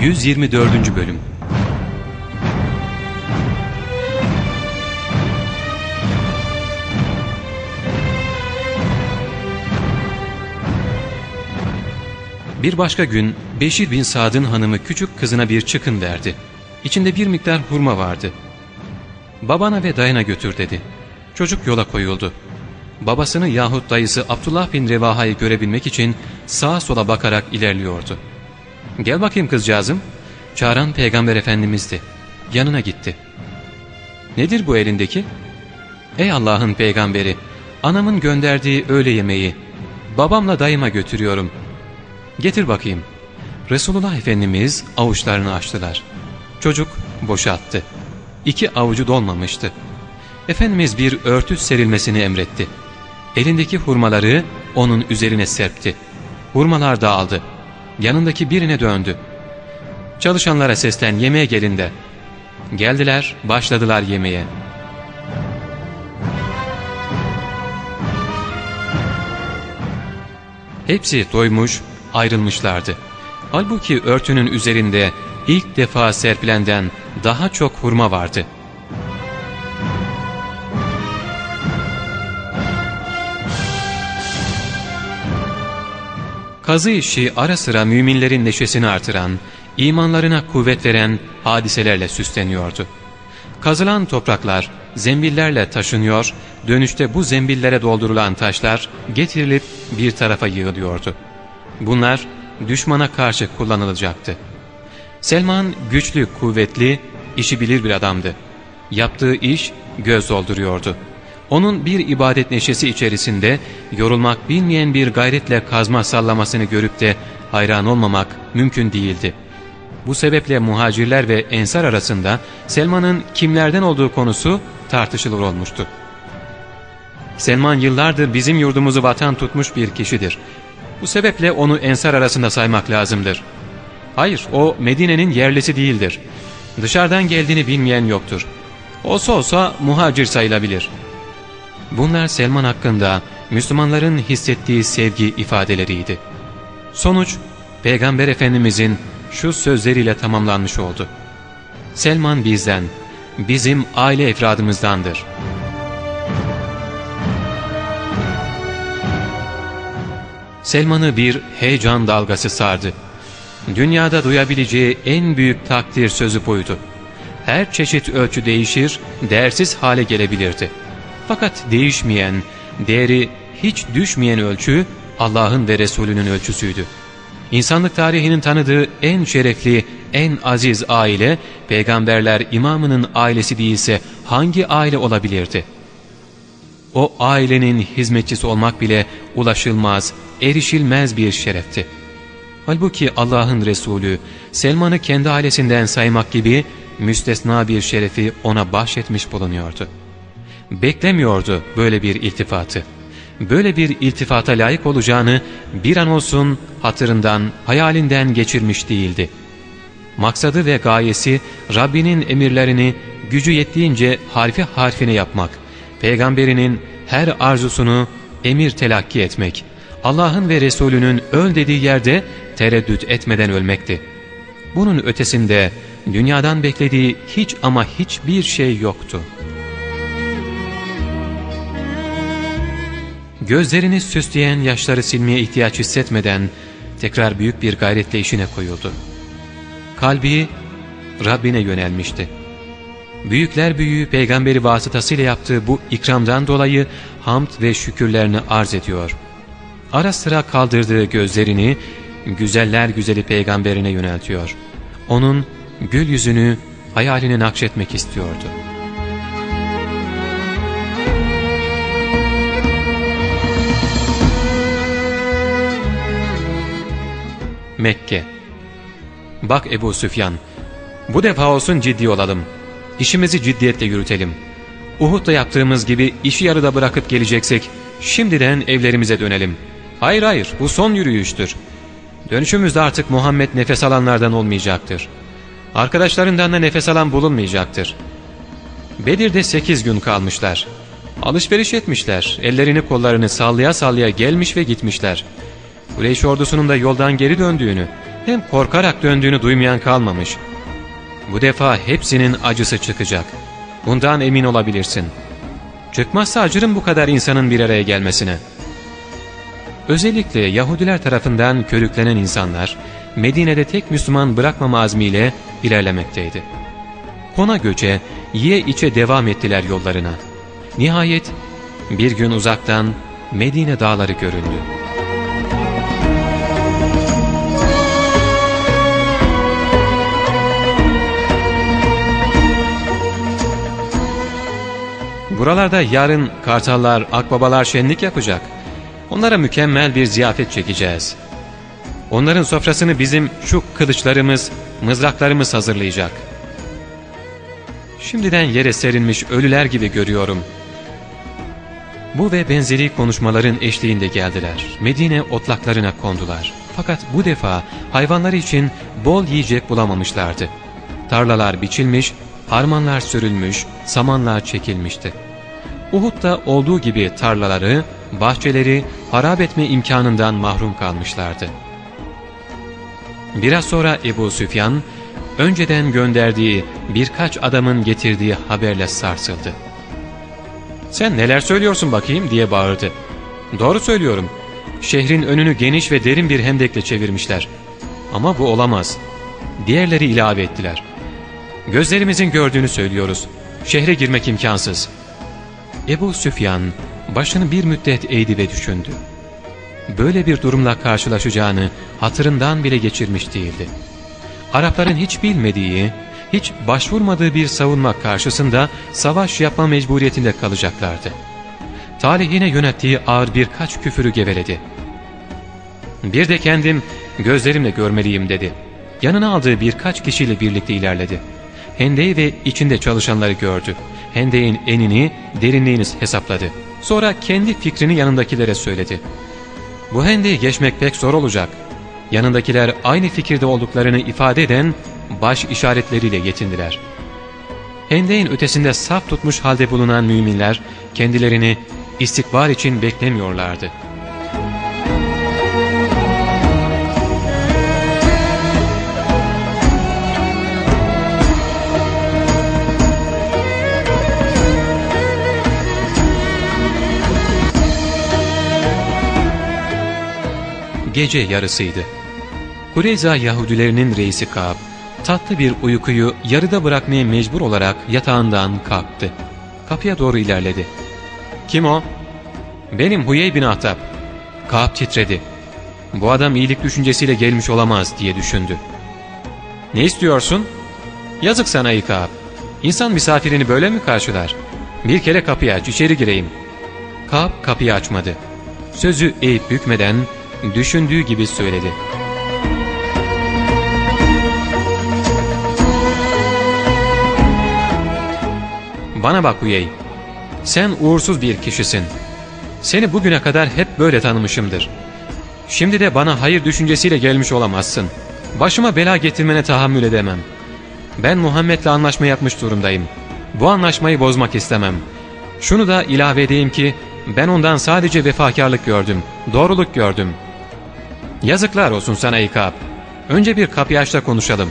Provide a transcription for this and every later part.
124. Bölüm Bir başka gün Beşir bin Sad'ın hanımı küçük kızına bir çıkın verdi. İçinde bir miktar hurma vardı. Babana ve dayına götür dedi. Çocuk yola koyuldu. Babasını yahut dayısı Abdullah bin Revaha'yı görebilmek için sağa sola bakarak ilerliyordu. ''Gel bakayım kızcağızım.'' Çağıran Peygamber Efendimiz'di. Yanına gitti. ''Nedir bu elindeki?'' ''Ey Allah'ın peygamberi, anamın gönderdiği öğle yemeği, babamla dayıma götürüyorum. Getir bakayım.'' Resulullah Efendimiz avuçlarını açtılar. Çocuk boşalttı. İki avucu dolmamıştı. Efendimiz bir örtü serilmesini emretti. Elindeki hurmaları onun üzerine serpti. Hurmalar dağıldı. Yanındaki birine döndü. Çalışanlara seslen yemeğe gelin de. Geldiler başladılar yemeğe. Hepsi doymuş ayrılmışlardı. Halbuki örtünün üzerinde ilk defa serpilenden daha çok hurma vardı. Kazı işi ara sıra müminlerin neşesini artıran, imanlarına kuvvet veren hadiselerle süsleniyordu. Kazılan topraklar zembillerle taşınıyor, dönüşte bu zembillere doldurulan taşlar getirilip bir tarafa yığılıyordu. Bunlar düşmana karşı kullanılacaktı. Selman güçlü, kuvvetli, işi bilir bir adamdı. Yaptığı iş göz dolduruyordu. Onun bir ibadet neşesi içerisinde yorulmak bilmeyen bir gayretle kazma sallamasını görüp de hayran olmamak mümkün değildi. Bu sebeple muhacirler ve ensar arasında Selman'ın kimlerden olduğu konusu tartışılır olmuştu. Selman yıllardır bizim yurdumuzu vatan tutmuş bir kişidir. Bu sebeple onu ensar arasında saymak lazımdır. Hayır o Medine'nin yerlisi değildir. Dışarıdan geldiğini bilmeyen yoktur. Olsa olsa muhacir sayılabilir.'' Bunlar Selman hakkında Müslümanların hissettiği sevgi ifadeleriydi. Sonuç, Peygamber Efendimizin şu sözleriyle tamamlanmış oldu. Selman bizden, bizim aile efradımızdandır. Selman'ı bir heyecan dalgası sardı. Dünyada duyabileceği en büyük takdir sözü buydu. Her çeşit ölçü değişir, değersiz hale gelebilirdi.'' Fakat değişmeyen, değeri hiç düşmeyen ölçü Allah'ın ve Resulünün ölçüsüydü. İnsanlık tarihinin tanıdığı en şerefli, en aziz aile, peygamberler imamının ailesi değilse hangi aile olabilirdi? O ailenin hizmetçisi olmak bile ulaşılmaz, erişilmez bir şerefti. Halbuki Allah'ın Resulü Selman'ı kendi ailesinden saymak gibi müstesna bir şerefi ona bahşetmiş bulunuyordu.'' Beklemiyordu böyle bir iltifatı. Böyle bir iltifata layık olacağını bir an olsun hatırından, hayalinden geçirmiş değildi. Maksadı ve gayesi Rabbinin emirlerini gücü yettiğince harfi harfine yapmak, peygamberinin her arzusunu emir telakki etmek, Allah'ın ve Resulünün öl dediği yerde tereddüt etmeden ölmekti. Bunun ötesinde dünyadan beklediği hiç ama hiçbir şey yoktu.'' Gözlerini süsleyen yaşları silmeye ihtiyaç hissetmeden tekrar büyük bir gayretle işine koyuldu. Kalbi Rabbine yönelmişti. Büyükler büyüğü peygamberi vasıtasıyla yaptığı bu ikramdan dolayı hamd ve şükürlerini arz ediyor. Ara sıra kaldırdığı gözlerini güzeller güzeli peygamberine yöneltiyor. Onun gül yüzünü hayaline nakşetmek istiyordu.'' Mekke Bak Ebu Süfyan, bu defa olsun ciddi olalım. İşimizi ciddiyetle yürütelim. Uhud'da yaptığımız gibi işi yarıda bırakıp geleceksek şimdiden evlerimize dönelim. Hayır hayır bu son yürüyüştür. Dönüşümüzde artık Muhammed nefes alanlardan olmayacaktır. Arkadaşlarından da nefes alan bulunmayacaktır. Bedir'de sekiz gün kalmışlar. Alışveriş etmişler, ellerini kollarını sallaya sallaya gelmiş ve gitmişler. Kureyş ordusunun da yoldan geri döndüğünü, Hem korkarak döndüğünü duymayan kalmamış. Bu defa hepsinin acısı çıkacak. Bundan emin olabilirsin. Çıkmazsa acırım bu kadar insanın bir araya gelmesine. Özellikle Yahudiler tarafından körüklenen insanlar, Medine'de tek Müslüman bırakmama azmiyle ilerlemekteydi. Kona göçe, yiye içe devam ettiler yollarına. Nihayet bir gün uzaktan Medine dağları göründü. Buralarda yarın kartallar, akbabalar şenlik yapacak. Onlara mükemmel bir ziyafet çekeceğiz. Onların sofrasını bizim şu kılıçlarımız, mızraklarımız hazırlayacak. Şimdiden yere serilmiş ölüler gibi görüyorum. Bu ve benzeri konuşmaların eşliğinde geldiler. Medine otlaklarına kondular. Fakat bu defa hayvanları için bol yiyecek bulamamışlardı. Tarlalar biçilmiş, harmanlar sürülmüş, samanlar çekilmişti. Uhud'da olduğu gibi tarlaları, bahçeleri harap etme imkanından mahrum kalmışlardı. Biraz sonra Ebu Süfyan, önceden gönderdiği birkaç adamın getirdiği haberle sarsıldı. ''Sen neler söylüyorsun bakayım?'' diye bağırdı. ''Doğru söylüyorum. Şehrin önünü geniş ve derin bir hendekle çevirmişler. Ama bu olamaz.'' Diğerleri ilave ettiler. ''Gözlerimizin gördüğünü söylüyoruz. Şehre girmek imkansız.'' Ebu Süfyan başını bir müddet eğdi ve düşündü. Böyle bir durumla karşılaşacağını hatırından bile geçirmiş değildi. Arapların hiç bilmediği, hiç başvurmadığı bir savunma karşısında savaş yapma mecburiyetinde kalacaklardı. Talihine yönettiği ağır birkaç küfürü geveledi. Bir de kendim gözlerimle görmeliyim dedi. Yanına aldığı birkaç kişiyle birlikte ilerledi. Hendeyi ve içinde çalışanları gördü. Hendeyin enini, derinliğini hesapladı. Sonra kendi fikrini yanındakilere söyledi. Bu hendeyi geçmek pek zor olacak. Yanındakiler aynı fikirde olduklarını ifade eden baş işaretleriyle yetindiler. Hendeyin ötesinde saf tutmuş halde bulunan müminler kendilerini istikbar için beklemiyorlardı. Gece yarısıydı. Kureyza Yahudilerinin reisi Kaab, tatlı bir uykuyu yarıda bırakmaya mecbur olarak yatağından kalktı. Kapıya doğru ilerledi. ''Kim o?'' ''Benim Huyey bin Ahtap.'' Kaab titredi. ''Bu adam iyilik düşüncesiyle gelmiş olamaz.'' diye düşündü. ''Ne istiyorsun?'' ''Yazık sana ey Kaab. İnsan misafirini böyle mi karşılar? Bir kere kapıyı aç, içeri gireyim.'' Kaab kapıyı açmadı. Sözü eğip bükmeden düşündüğü gibi söyledi. Bana bak Uyey, sen uğursuz bir kişisin. Seni bugüne kadar hep böyle tanımışımdır. Şimdi de bana hayır düşüncesiyle gelmiş olamazsın. Başıma bela getirmene tahammül edemem. Ben Muhammed'le anlaşma yapmış durumdayım. Bu anlaşmayı bozmak istemem. Şunu da ilave edeyim ki ben ondan sadece vefakarlık gördüm, doğruluk gördüm. Yazıklar olsun sana İkab. Önce bir kapıyı aç konuşalım.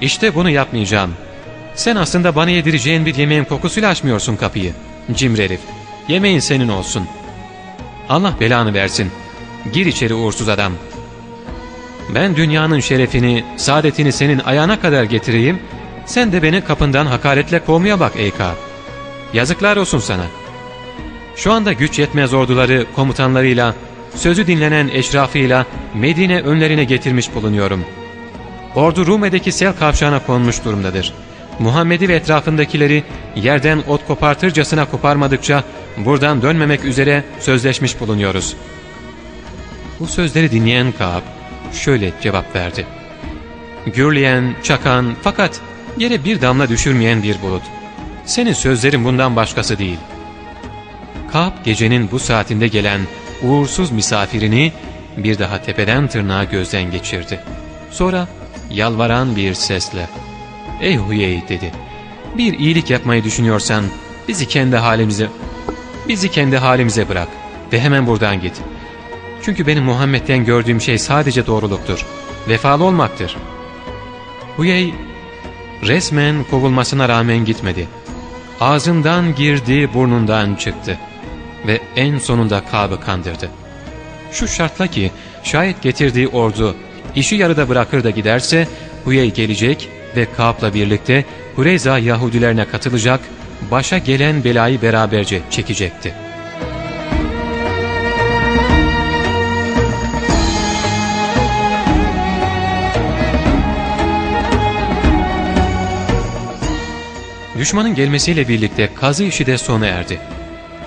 İşte bunu yapmayacağım. Sen aslında bana yedireceğin bir yemeğin kokusuyla açmıyorsun kapıyı. Cimri herif. Yemeğin senin olsun. Allah belanı versin. Gir içeri uğursuz adam. Ben dünyanın şerefini, saadetini senin ayağına kadar getireyim. Sen de beni kapından hakaretle kovmaya bak Eyka. Yazıklar olsun sana. Şu anda güç yetmez orduları komutanlarıyla, sözü dinlenen eşrafıyla Medine önlerine getirmiş bulunuyorum. Ordu Rume'deki sel kavşağına konmuş durumdadır. Muhammed'i ve etrafındakileri yerden ot kopartırcasına koparmadıkça buradan dönmemek üzere sözleşmiş bulunuyoruz. Bu sözleri dinleyen Kaab şöyle cevap verdi. Gürleyen, çakan fakat yere bir damla düşürmeyen bir bulut. Senin sözlerin bundan başkası değil. Kaab gecenin bu saatinde gelen uğursuz misafirini bir daha tepeden tırnağa gözden geçirdi. Sonra yalvaran bir sesle ''Ey Huyey'' dedi. ''Bir iyilik yapmayı düşünüyorsan bizi kendi halimize bizi kendi halimize bırak ve hemen buradan git. Çünkü benim Muhammed'den gördüğüm şey sadece doğruluktur. vefalı olmaktır. Huyey resmen kovulmasına rağmen gitmedi. Ağzından girdi, burnundan çıktı ve en sonunda Kab'ı kandırdı. Şu şartla ki şayet getirdiği ordu işi yarıda bırakır da giderse Huyey gelecek ve Kab'la birlikte Hureyza Yahudilerine katılacak, başa gelen belayı beraberce çekecekti. Düşmanın gelmesiyle birlikte kazı işi de sona erdi.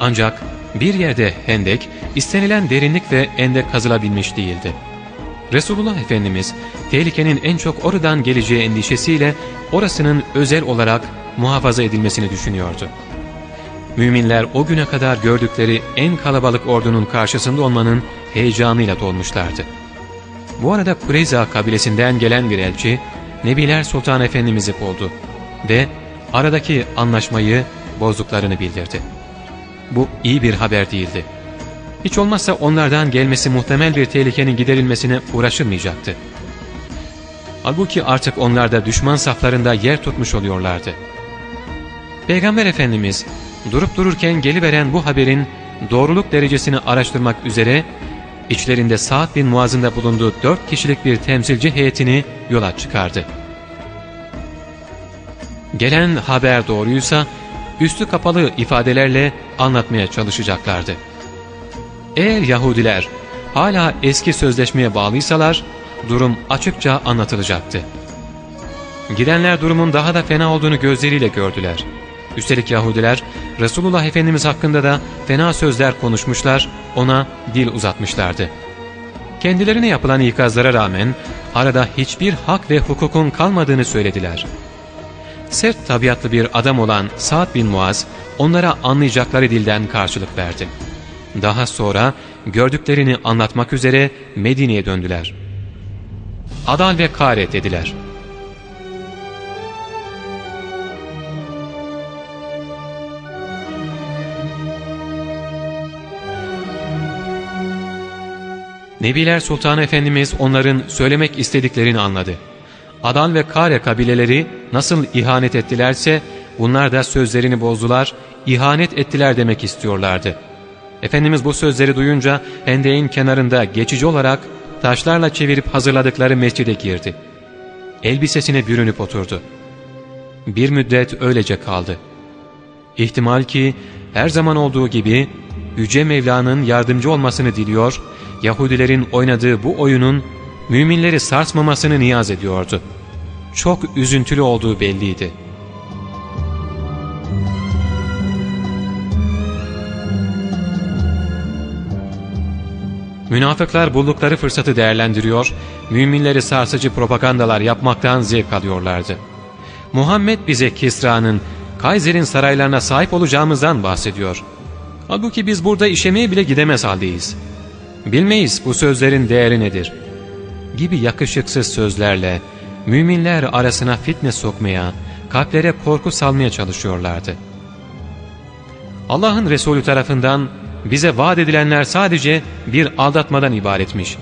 Ancak bir yerde hendek istenilen derinlik ve endek kazılabilmiş değildi. Resulullah Efendimiz tehlikenin en çok oradan geleceği endişesiyle orasının özel olarak muhafaza edilmesini düşünüyordu. Müminler o güne kadar gördükleri en kalabalık ordunun karşısında olmanın heyecanıyla dolmuşlardı. Bu arada Kureyza kabilesinden gelen bir elçi Nebiler Sultan Efendimiz'i buldu ve aradaki anlaşmayı bozduklarını bildirdi. Bu iyi bir haber değildi. Hiç olmazsa onlardan gelmesi muhtemel bir tehlikenin giderilmesine uğraşılmayacaktı. Halbuki artık onlar da düşman saflarında yer tutmuş oluyorlardı. Peygamber Efendimiz durup dururken geliveren bu haberin doğruluk derecesini araştırmak üzere içlerinde Sa'd bin Muaz'ın da bulunduğu dört kişilik bir temsilci heyetini yola çıkardı. Gelen haber doğruysa üstü kapalı ifadelerle anlatmaya çalışacaklardı. Eğer Yahudiler hala eski sözleşmeye bağlıysalar durum açıkça anlatılacaktı. Gidenler durumun daha da fena olduğunu gözleriyle gördüler. Üstelik Yahudiler Resulullah Efendimiz hakkında da fena sözler konuşmuşlar, ona dil uzatmışlardı. Kendilerine yapılan ikazlara rağmen arada hiçbir hak ve hukukun kalmadığını söylediler. Sert tabiatlı bir adam olan Sa'd bin Muaz onlara anlayacakları dilden karşılık verdi. Daha sonra gördüklerini anlatmak üzere Medine'ye döndüler. Adal ve kare dediler. Nebiler Sultanı Efendimiz onların söylemek istediklerini anladı. Adan ve Kare kabileleri nasıl ihanet ettilerse bunlar da sözlerini bozdular, ihanet ettiler demek istiyorlardı. Efendimiz bu sözleri duyunca hendeğin kenarında geçici olarak taşlarla çevirip hazırladıkları mescide girdi. Elbisesine bürünüp oturdu. Bir müddet öylece kaldı. İhtimal ki her zaman olduğu gibi Yüce Mevla'nın yardımcı olmasını diliyor, Yahudilerin oynadığı bu oyunun müminleri sarsmamasını niyaz ediyordu. Çok üzüntülü olduğu belliydi. Münafıklar buldukları fırsatı değerlendiriyor, müminleri sarsıcı propagandalar yapmaktan zevk alıyorlardı. Muhammed bize Kisra'nın, Kaiser'in saraylarına sahip olacağımızdan bahsediyor. Halbuki biz burada işemeye bile gidemez haldeyiz. Bilmeyiz bu sözlerin değeri nedir? Gibi yakışıksız sözlerle müminler arasına fitne sokmaya, kalplere korku salmaya çalışıyorlardı. Allah'ın Resulü tarafından bize vaat edilenler sadece bir aldatmadan ibaretmiş.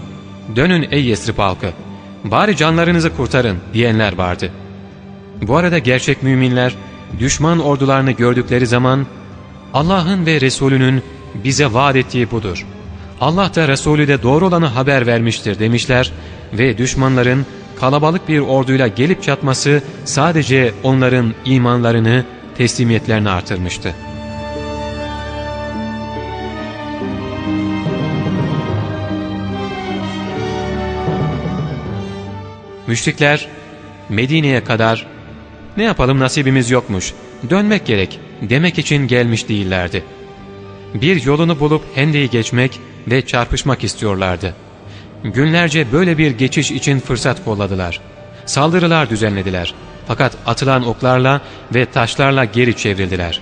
Dönün ey Yesrib halkı, bari canlarınızı kurtarın diyenler vardı. Bu arada gerçek müminler düşman ordularını gördükleri zaman Allah'ın ve Resulünün bize vaat ettiği budur. Allah da Resulü de doğru olanı haber vermiştir demişler ve düşmanların kalabalık bir orduyla gelip çatması sadece onların imanlarını, teslimiyetlerini artırmıştı. Müşrikler Medine'ye kadar ne yapalım nasibimiz yokmuş, dönmek gerek demek için gelmiş değillerdi. Bir yolunu bulup hendeyi geçmek ve çarpışmak istiyorlardı. Günlerce böyle bir geçiş için fırsat kolladılar. Saldırılar düzenlediler. Fakat atılan oklarla ve taşlarla geri çevrildiler.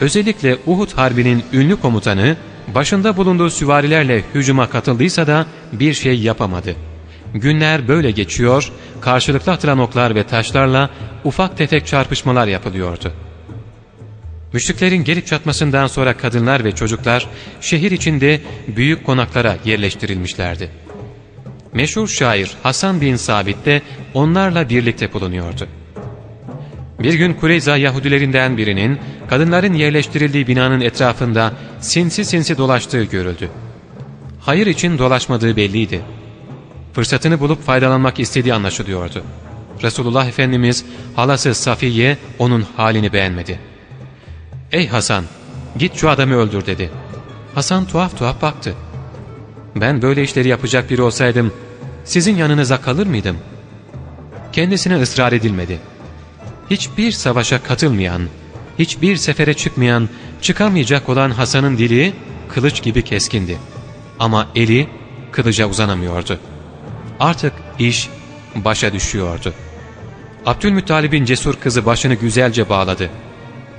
Özellikle Uhud Harbi'nin ünlü komutanı başında bulunduğu süvarilerle hücuma katıldıysa da bir şey yapamadı. Günler böyle geçiyor, karşılıklı atılan oklar ve taşlarla ufak tefek çarpışmalar yapılıyordu. Müşriklerin gelip çatmasından sonra kadınlar ve çocuklar şehir içinde büyük konaklara yerleştirilmişlerdi. Meşhur şair Hasan bin Sabit de onlarla birlikte bulunuyordu. Bir gün Kureyza Yahudilerinden birinin kadınların yerleştirildiği binanın etrafında sinsi sinsi dolaştığı görüldü. Hayır için dolaşmadığı belliydi. Fırsatını bulup faydalanmak istediği anlaşılıyordu. Resulullah Efendimiz halası Safiye onun halini beğenmedi. ''Ey Hasan, git şu adamı öldür.'' dedi. Hasan tuhaf tuhaf baktı. ''Ben böyle işleri yapacak biri olsaydım sizin yanınıza kalır mıydım?'' Kendisine ısrar edilmedi. Hiçbir savaşa katılmayan, hiçbir sefere çıkmayan, çıkamayacak olan Hasan'ın dili kılıç gibi keskindi. Ama eli kılıca uzanamıyordu. Artık iş başa düşüyordu. Abdülmuttalib'in cesur kızı başını güzelce bağladı.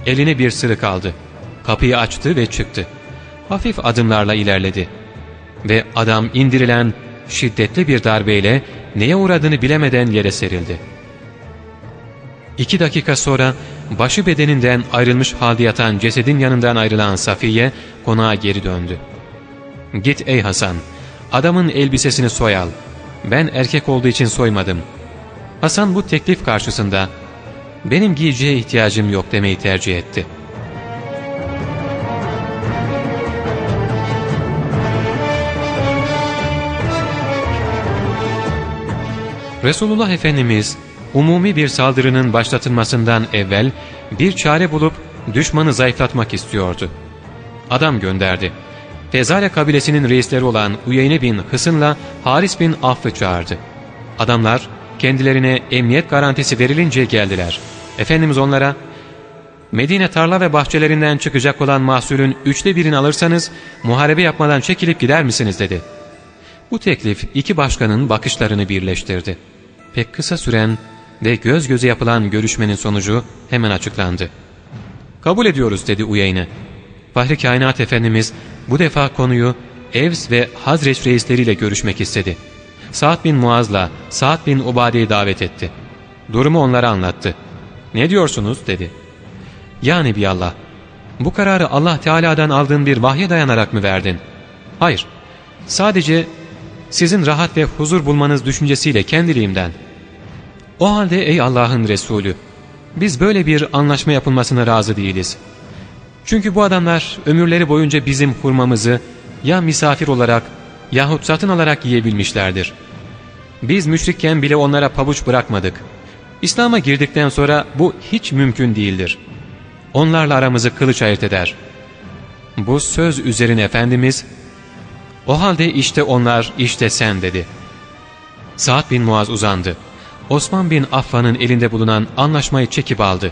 Eline bir sırık aldı. Kapıyı açtı ve çıktı. Hafif adımlarla ilerledi. Ve adam indirilen şiddetli bir darbeyle neye uğradığını bilemeden yere serildi. İki dakika sonra başı bedeninden ayrılmış halde yatan cesedin yanından ayrılan Safiye konağa geri döndü. ''Git ey Hasan, adamın elbisesini soy al. Ben erkek olduğu için soymadım.'' Hasan bu teklif karşısında ''Benim giyeceğe ihtiyacım yok.'' demeyi tercih etti. Resulullah Efendimiz umumi bir saldırının başlatılmasından evvel bir çare bulup düşmanı zayıflatmak istiyordu. Adam gönderdi. Fezare kabilesinin reisleri olan Uyeyne bin Hısın'la Haris bin Aff'ı çağırdı. Adamlar kendilerine emniyet garantisi verilince geldiler. Efendimiz onlara Medine tarla ve bahçelerinden çıkacak olan mahsulün üçte birini alırsanız muharebe yapmadan çekilip gider misiniz dedi. Bu teklif iki başkanın bakışlarını birleştirdi. Pek kısa süren ve göz göze yapılan görüşmenin sonucu hemen açıklandı. ''Kabul ediyoruz.'' dedi Uyeyne. Fahri Kainat Efendimiz bu defa konuyu Evs ve Hazreç reisleriyle görüşmek istedi. Sa'd bin Muaz'la Sa'd bin Ubade'yi davet etti. Durumu onlara anlattı. ''Ne diyorsunuz?'' dedi. ''Ya Nebiyallah, bu kararı Allah Teala'dan aldığın bir vahye dayanarak mı verdin?'' ''Hayır, sadece sizin rahat ve huzur bulmanız düşüncesiyle kendiliğimden.'' O halde ey Allah'ın Resulü, biz böyle bir anlaşma yapılmasına razı değiliz. Çünkü bu adamlar ömürleri boyunca bizim hurmamızı ya misafir olarak yahut satın alarak yiyebilmişlerdir. Biz müşrikken bile onlara pabuç bırakmadık. İslam'a girdikten sonra bu hiç mümkün değildir. Onlarla aramızı kılıç ayırt eder. Bu söz üzerine Efendimiz, o halde işte onlar, işte sen dedi. Sa'd bin Muaz uzandı. Osman bin Affan'ın elinde bulunan anlaşmayı çekip aldı.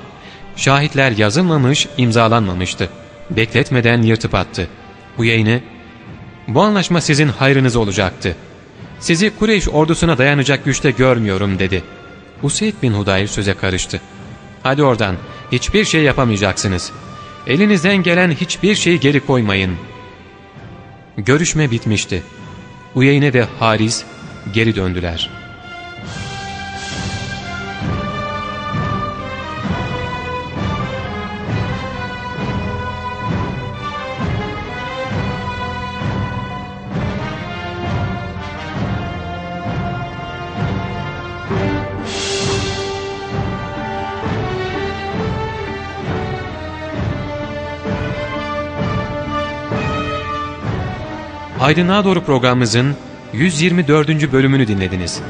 Şahitler yazılmamış, imzalanmamıştı. Bekletmeden yırtıp attı. Bu yayını, ''Bu anlaşma sizin hayrınız olacaktı. Sizi Kureyş ordusuna dayanacak güçte görmüyorum.'' dedi. Useyd bin Hudayr söze karıştı. ''Hadi oradan, hiçbir şey yapamayacaksınız. Elinizden gelen hiçbir şeyi geri koymayın.'' Görüşme bitmişti. Uyeyne ve Haris geri döndüler.'' Aydınlığa Doğru programımızın 124. bölümünü dinlediniz.